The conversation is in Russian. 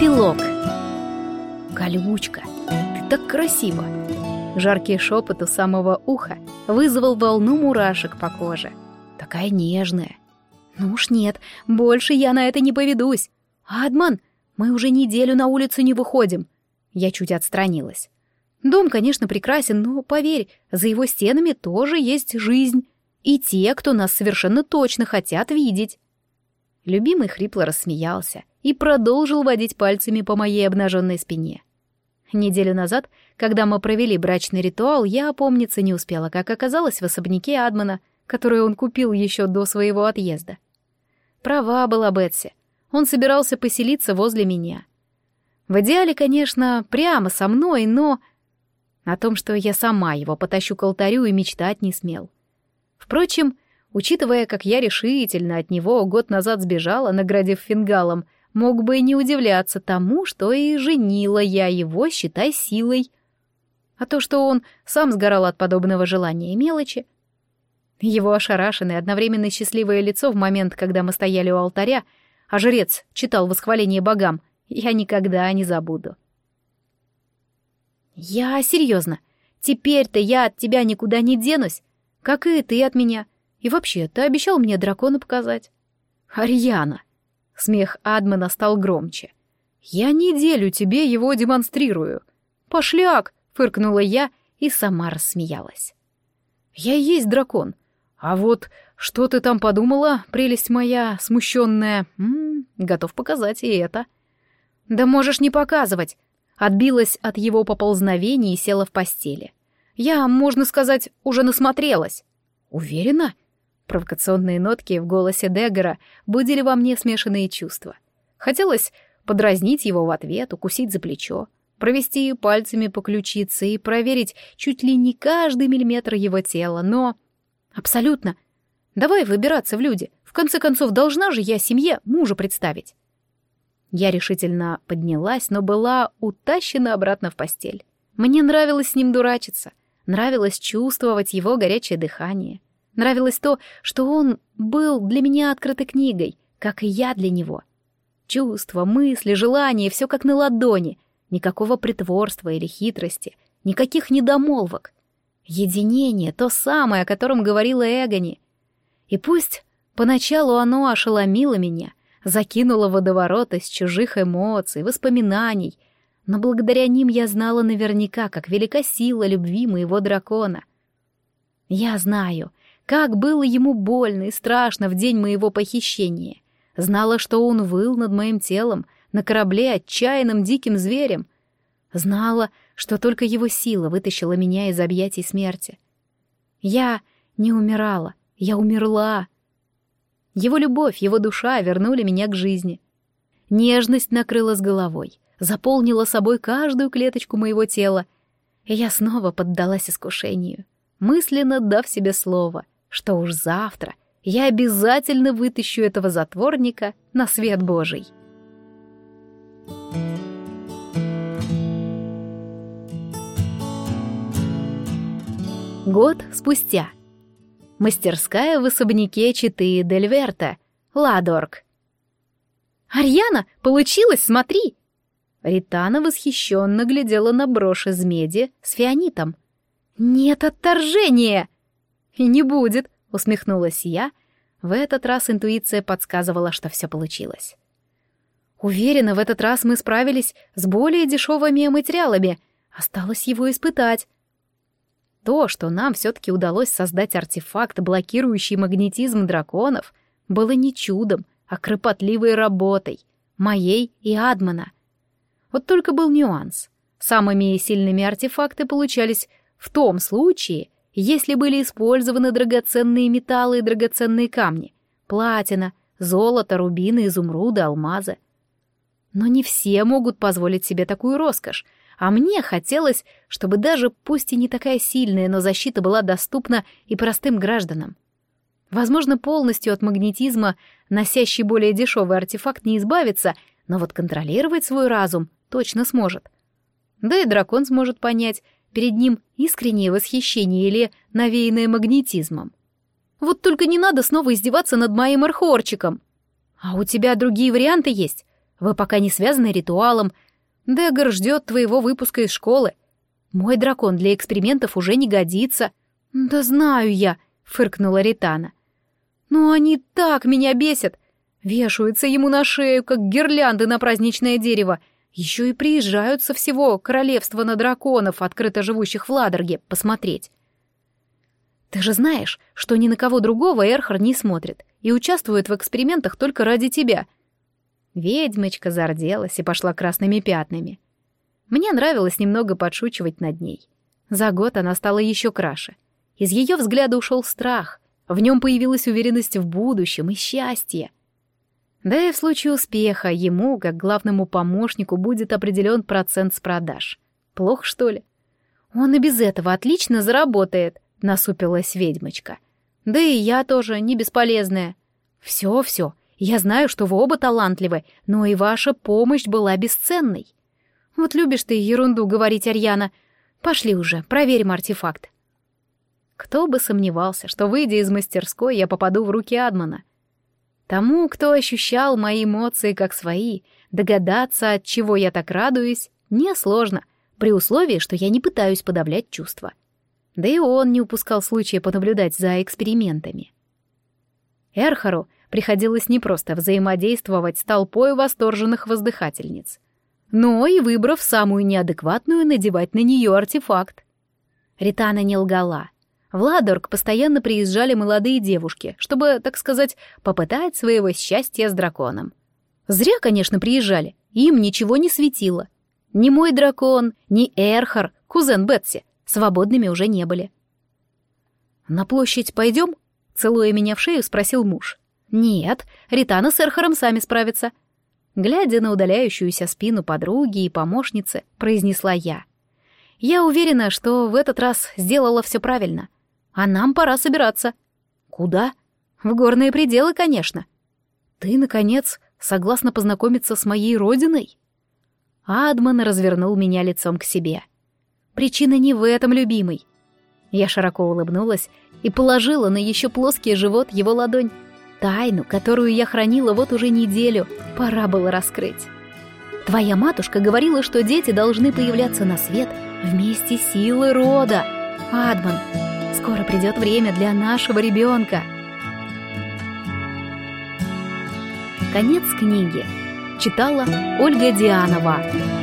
Эпилог. Колючка, ты так красива. Жаркий шепот у самого уха вызвал волну мурашек по коже. Такая нежная. Ну уж нет, больше я на это не поведусь. Адман, мы уже неделю на улицу не выходим. Я чуть отстранилась. Дом, конечно, прекрасен, но, поверь, за его стенами тоже есть жизнь. И те, кто нас совершенно точно хотят видеть. Любимый хрипло рассмеялся и продолжил водить пальцами по моей обнаженной спине. Неделю назад, когда мы провели брачный ритуал, я опомниться не успела, как оказалось в особняке Адмана, который он купил еще до своего отъезда. Права была Бетси. Он собирался поселиться возле меня. В идеале, конечно, прямо со мной, но... О том, что я сама его потащу к алтарю, и мечтать не смел. Впрочем, учитывая, как я решительно от него год назад сбежала, наградив фингалом, мог бы и не удивляться тому, что и женила я его, считай, силой. А то, что он сам сгорал от подобного желания и мелочи, его ошарашенное, одновременно счастливое лицо в момент, когда мы стояли у алтаря, а жрец читал восхваление богам, я никогда не забуду. «Я серьезно. Теперь-то я от тебя никуда не денусь, как и ты от меня. И вообще, ты обещал мне дракона показать». «Арьяна!» Смех Адмена стал громче. «Я неделю тебе его демонстрирую». «Пошляк!» — фыркнула я и сама рассмеялась. «Я и есть дракон. А вот что ты там подумала, прелесть моя, смущенная? М -м, готов показать и это». «Да можешь не показывать!» Отбилась от его поползновений и села в постели. «Я, можно сказать, уже насмотрелась». «Уверена?» Провокационные нотки в голосе Деггера будили во мне смешанные чувства. Хотелось подразнить его в ответ, укусить за плечо, провести пальцами по ключице и проверить чуть ли не каждый миллиметр его тела, но... Абсолютно. Давай выбираться в люди. В конце концов, должна же я семье мужа представить. Я решительно поднялась, но была утащена обратно в постель. Мне нравилось с ним дурачиться, нравилось чувствовать его горячее дыхание. Нравилось то, что он был для меня открытой книгой, как и я для него. Чувства, мысли, желания — все как на ладони. Никакого притворства или хитрости, никаких недомолвок. Единение — то самое, о котором говорила Эгони. И пусть поначалу оно ошеломило меня, закинуло водоворот из чужих эмоций, воспоминаний, но благодаря ним я знала наверняка, как велика сила любви моего дракона. Я знаю, как было ему больно и страшно в день моего похищения. Знала, что он выл над моим телом на корабле отчаянным диким зверем. Знала, что только его сила вытащила меня из объятий смерти. Я не умирала, я умерла. Его любовь, его душа вернули меня к жизни. Нежность накрыла с головой, заполнила собой каждую клеточку моего тела, и я снова поддалась искушению, мысленно дав себе слово что уж завтра я обязательно вытащу этого затворника на свет Божий. Год спустя. Мастерская в особняке Читы Дельверта, Ладорг. «Арьяна, получилось, смотри!» Ритана восхищенно глядела на брошь из меди с фианитом. «Нет отторжения!» «И не будет», — усмехнулась я. В этот раз интуиция подсказывала, что все получилось. Уверена, в этот раз мы справились с более дешевыми материалами. Осталось его испытать. То, что нам все-таки удалось создать артефакт, блокирующий магнетизм драконов, было не чудом, а кропотливой работой, моей и Адмана. Вот только был нюанс. Самыми сильными артефакты получались в том случае, если были использованы драгоценные металлы и драгоценные камни, платина, золото, рубины, изумруды, алмазы. Но не все могут позволить себе такую роскошь, а мне хотелось, чтобы даже пусть и не такая сильная, но защита была доступна и простым гражданам. Возможно, полностью от магнетизма носящий более дешевый артефакт не избавится, но вот контролировать свой разум точно сможет. Да и дракон сможет понять, Перед ним искреннее восхищение или навеянное магнетизмом. Вот только не надо снова издеваться над моим архорчиком. А у тебя другие варианты есть? Вы пока не связаны ритуалом. Дегар ждет твоего выпуска из школы. Мой дракон для экспериментов уже не годится. Да знаю я, фыркнула Ритана. Но они так меня бесят. Вешаются ему на шею, как гирлянды на праздничное дерево. Еще и приезжают со всего королевства на драконов, открыто живущих в Ладорге, посмотреть. Ты же знаешь, что ни на кого другого Эрхар не смотрит и участвует в экспериментах только ради тебя. Ведьмочка зарделась и пошла красными пятнами. Мне нравилось немного подшучивать над ней. За год она стала еще краше. Из ее взгляда ушел страх, в нем появилась уверенность в будущем и счастье. Да и в случае успеха ему, как главному помощнику, будет определен процент с продаж. Плохо, что ли? Он и без этого отлично заработает, насупилась ведьмочка. Да и я тоже не бесполезная. Все-все, я знаю, что вы оба талантливы, но и ваша помощь была бесценной. Вот любишь ты ерунду говорить, Арьяна. Пошли уже, проверим артефакт. Кто бы сомневался, что, выйдя из мастерской, я попаду в руки Адмана. Тому, кто ощущал мои эмоции как свои, догадаться, от чего я так радуюсь, несложно, при условии, что я не пытаюсь подавлять чувства. Да и он не упускал случая понаблюдать за экспериментами. Эрхару приходилось не просто взаимодействовать с толпой восторженных воздыхательниц, но и, выбрав самую неадекватную, надевать на нее артефакт. Ритана не лгала — в Ладорг постоянно приезжали молодые девушки, чтобы, так сказать, попытать своего счастья с драконом. Зря, конечно, приезжали, им ничего не светило. Ни мой дракон, ни Эрхар, кузен Бетси, свободными уже не были. «На площадь пойдем?» — целуя меня в шею, спросил муж. «Нет, Ритана с Эрхаром сами справятся». Глядя на удаляющуюся спину подруги и помощницы, произнесла я. «Я уверена, что в этот раз сделала все правильно». А нам пора собираться. Куда? В горные пределы, конечно. Ты, наконец, согласна познакомиться с моей родиной? Адман развернул меня лицом к себе. Причина не в этом, любимый. Я широко улыбнулась и положила на еще плоский живот его ладонь. Тайну, которую я хранила вот уже неделю, пора было раскрыть. Твоя матушка говорила, что дети должны появляться на свет вместе силы рода. Адман, Скоро придет время для нашего ребенка. Конец книги. Читала Ольга Дианова.